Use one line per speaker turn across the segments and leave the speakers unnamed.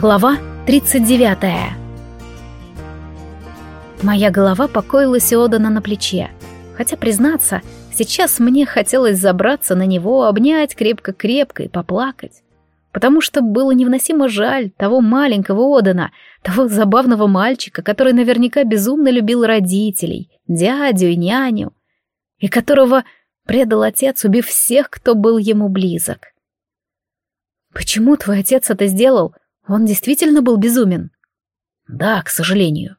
Глава 39 Моя голова покоилась у Одана на плече. Хотя, признаться, сейчас мне хотелось забраться на него, обнять крепко-крепко и поплакать. Потому что было невыносимо жаль того маленького Одана, того забавного мальчика, который наверняка безумно любил родителей, дядю и няню, и которого предал отец, убив всех, кто был ему близок. «Почему твой отец это сделал?» Он действительно был безумен? Да, к сожалению.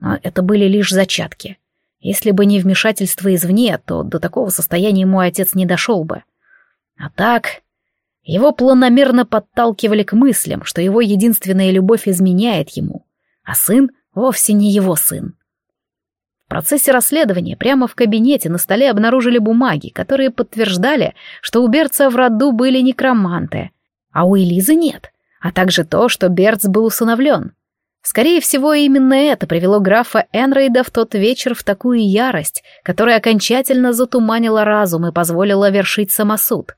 Но это были лишь зачатки. Если бы не вмешательство извне, то до такого состояния мой отец не дошел бы. А так, его планомерно подталкивали к мыслям, что его единственная любовь изменяет ему, а сын вовсе не его сын. В процессе расследования прямо в кабинете на столе обнаружили бумаги, которые подтверждали, что у Берца в роду были некроманты, а у Элизы нет — а также то, что Берц был усыновлен. Скорее всего, именно это привело графа Энрейда в тот вечер в такую ярость, которая окончательно затуманила разум и позволила вершить самосуд.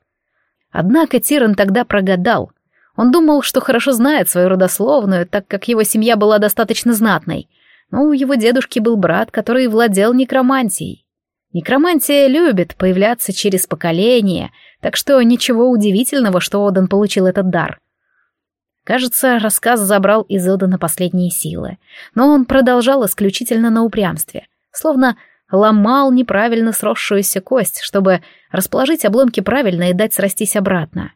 Однако Тиран тогда прогадал. Он думал, что хорошо знает свою родословную, так как его семья была достаточно знатной, но у его дедушки был брат, который владел некромантией. Некромантия любит появляться через поколения, так что ничего удивительного, что Одан получил этот дар — Кажется, рассказ забрал из Одана последние силы, но он продолжал исключительно на упрямстве, словно ломал неправильно сросшуюся кость, чтобы расположить обломки правильно и дать срастись обратно.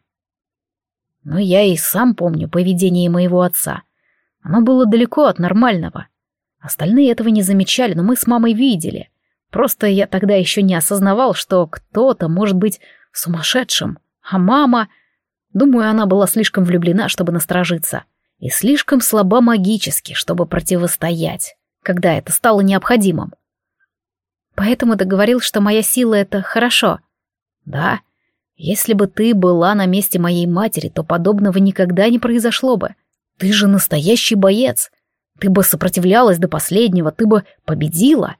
Но я и сам помню поведение моего отца. Оно было далеко от нормального. Остальные этого не замечали, но мы с мамой видели. Просто я тогда еще не осознавал, что кто-то может быть сумасшедшим, а мама Думаю, она была слишком влюблена, чтобы насторожиться, и слишком слаба магически, чтобы противостоять, когда это стало необходимым. Поэтому ты говорил, что моя сила — это хорошо. Да, если бы ты была на месте моей матери, то подобного никогда не произошло бы. Ты же настоящий боец. Ты бы сопротивлялась до последнего, ты бы победила.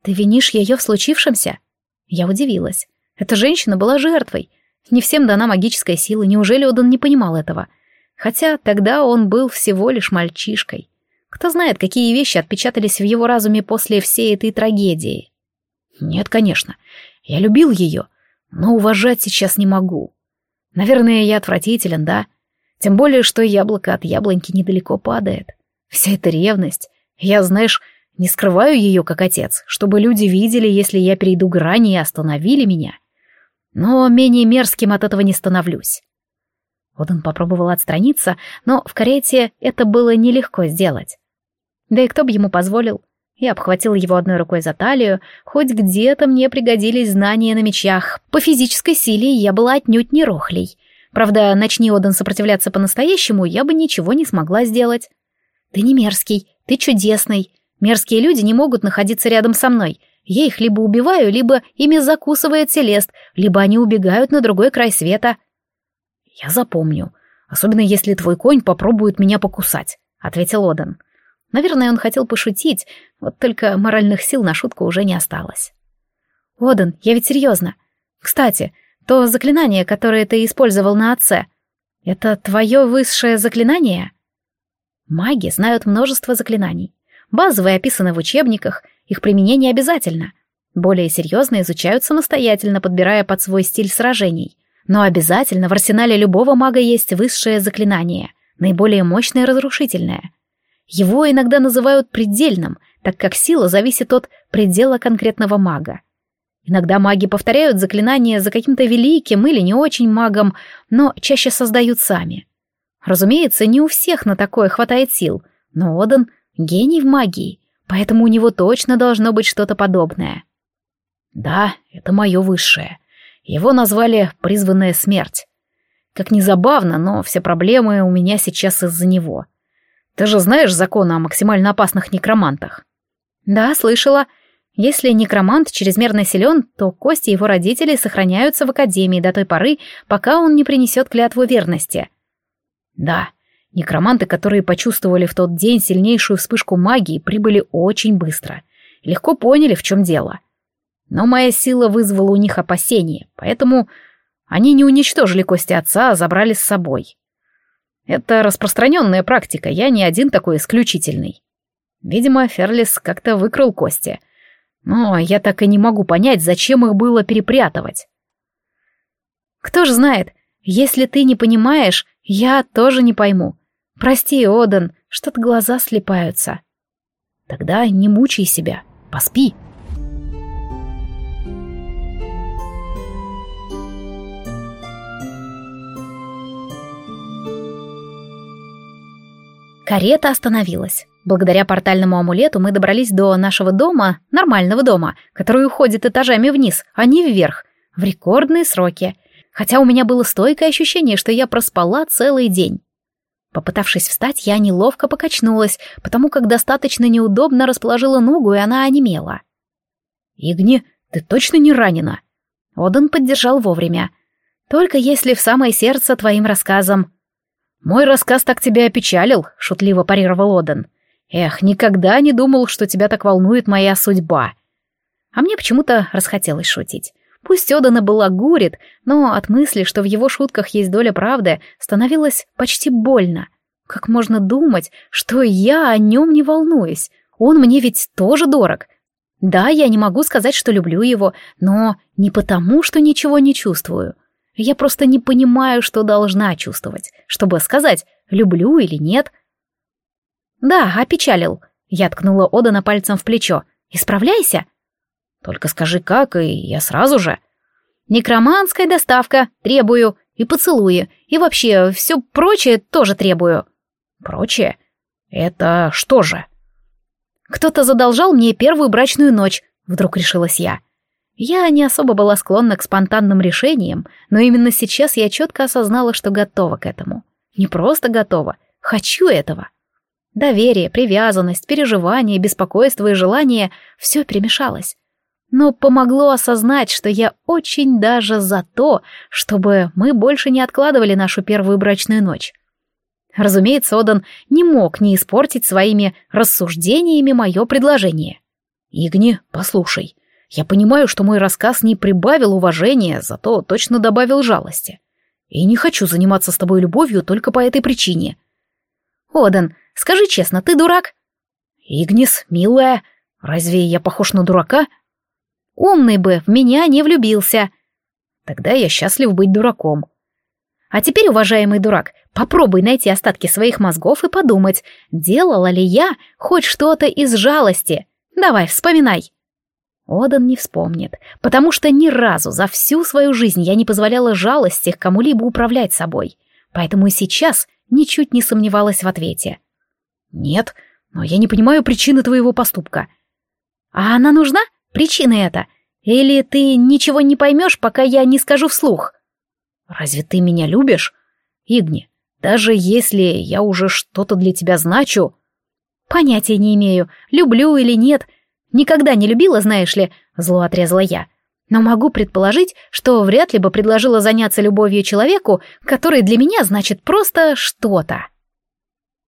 Ты винишь ее в случившемся? Я удивилась. Эта женщина была жертвой, не всем дана магическая сила, неужели Одан не понимал этого? Хотя тогда он был всего лишь мальчишкой. Кто знает, какие вещи отпечатались в его разуме после всей этой трагедии. Нет, конечно, я любил ее, но уважать сейчас не могу. Наверное, я отвратителен, да? Тем более, что яблоко от яблоньки недалеко падает. Вся эта ревность. Я, знаешь, не скрываю ее как отец, чтобы люди видели, если я перейду грани и остановили меня но менее мерзким от этого не становлюсь. Оден попробовал отстраниться, но в карете это было нелегко сделать. Да и кто бы ему позволил? Я обхватил его одной рукой за талию, хоть где-то мне пригодились знания на мечах. По физической силе я была отнюдь не рохлей. Правда, начни Оден сопротивляться по-настоящему, я бы ничего не смогла сделать. Ты не мерзкий, ты чудесный. Мерзкие люди не могут находиться рядом со мной — я их либо убиваю, либо ими закусывает Селест, либо они убегают на другой край света. Я запомню, особенно если твой конь попробует меня покусать, ответил Одан. Наверное, он хотел пошутить, вот только моральных сил на шутку уже не осталось. Одан, я ведь серьезно. Кстати, то заклинание, которое ты использовал на отце, это твое высшее заклинание? Маги знают множество заклинаний. Базовые описаны в учебниках, их применение обязательно. Более серьезно изучают самостоятельно, подбирая под свой стиль сражений. Но обязательно в арсенале любого мага есть высшее заклинание, наиболее мощное и разрушительное. Его иногда называют предельным, так как сила зависит от предела конкретного мага. Иногда маги повторяют заклинания за каким-то великим или не очень магом, но чаще создают сами. Разумеется, не у всех на такое хватает сил, но Одан — гений в магии, поэтому у него точно должно быть что-то подобное. Да, это мое высшее. Его назвали «призванная смерть». Как ни забавно, но все проблемы у меня сейчас из-за него. Ты же знаешь закон о максимально опасных некромантах? Да, слышала. Если некромант чрезмерно силен, то кости его родителей сохраняются в Академии до той поры, пока он не принесет клятву верности. Да, Некроманты, которые почувствовали в тот день сильнейшую вспышку магии, прибыли очень быстро. Легко поняли, в чем дело. Но моя сила вызвала у них опасения, поэтому они не уничтожили кости отца, а забрали с собой. Это распространенная практика, я не один такой исключительный. Видимо, Ферлис как-то выкрал кости. Но я так и не могу понять, зачем их было перепрятывать. Кто ж знает, если ты не понимаешь, я тоже не пойму. Прости, Одан, что-то глаза слепаются. Тогда не мучай себя, поспи. Карета остановилась. Благодаря портальному амулету мы добрались до нашего дома, нормального дома, который уходит этажами вниз, а не вверх, в рекордные сроки. Хотя у меня было стойкое ощущение, что я проспала целый день. Попытавшись встать, я неловко покачнулась, потому как достаточно неудобно расположила ногу, и она онемела. «Игни, ты точно не ранена?» Одан поддержал вовремя. «Только если в самое сердце твоим рассказом». «Мой рассказ так тебя опечалил», — шутливо парировал Одан. «Эх, никогда не думал, что тебя так волнует моя судьба». А мне почему-то расхотелось шутить. Пусть Одана была гурит, но от мысли, что в его шутках есть доля правды, становилось почти больно. Как можно думать, что я о нем не волнуюсь? Он мне ведь тоже дорог. Да, я не могу сказать, что люблю его, но не потому, что ничего не чувствую. Я просто не понимаю, что должна чувствовать, чтобы сказать, люблю или нет. Да, опечалил. Я ткнула Одана пальцем в плечо. Исправляйся. Только скажи как, и я сразу же. Некроманская доставка, требую, и поцелуи, и вообще все прочее тоже требую. Прочее? Это что же? Кто-то задолжал мне первую брачную ночь, вдруг решилась я. Я не особо была склонна к спонтанным решениям, но именно сейчас я четко осознала, что готова к этому. Не просто готова, хочу этого. Доверие, привязанность, переживание, беспокойство и желание — все перемешалось. Но помогло осознать, что я очень даже за то, чтобы мы больше не откладывали нашу первую брачную ночь. Разумеется, Одан не мог не испортить своими рассуждениями мое предложение. «Игни, послушай», я понимаю, что мой рассказ не прибавил уважения, зато точно добавил жалости. И не хочу заниматься с тобой любовью только по этой причине. Одан, скажи честно, ты дурак? Игнис, милая, разве я похож на дурака? Умный бы, в меня не влюбился. Тогда я счастлив быть дураком. А теперь, уважаемый дурак, попробуй найти остатки своих мозгов и подумать, делала ли я хоть что-то из жалости. Давай, вспоминай. Одан не вспомнит, потому что ни разу за всю свою жизнь я не позволяла жалости к кому-либо управлять собой, поэтому и сейчас ничуть не сомневалась в ответе. «Нет, но я не понимаю причины твоего поступка». «А она нужна? Причина эта? Или ты ничего не поймешь, пока я не скажу вслух?» «Разве ты меня любишь? Игни, даже если я уже что-то для тебя значу...» «Понятия не имею, люблю или нет, Никогда не любила, знаешь ли, зло отрезала я. Но могу предположить, что вряд ли бы предложила заняться любовью человеку, который для меня значит просто что-то.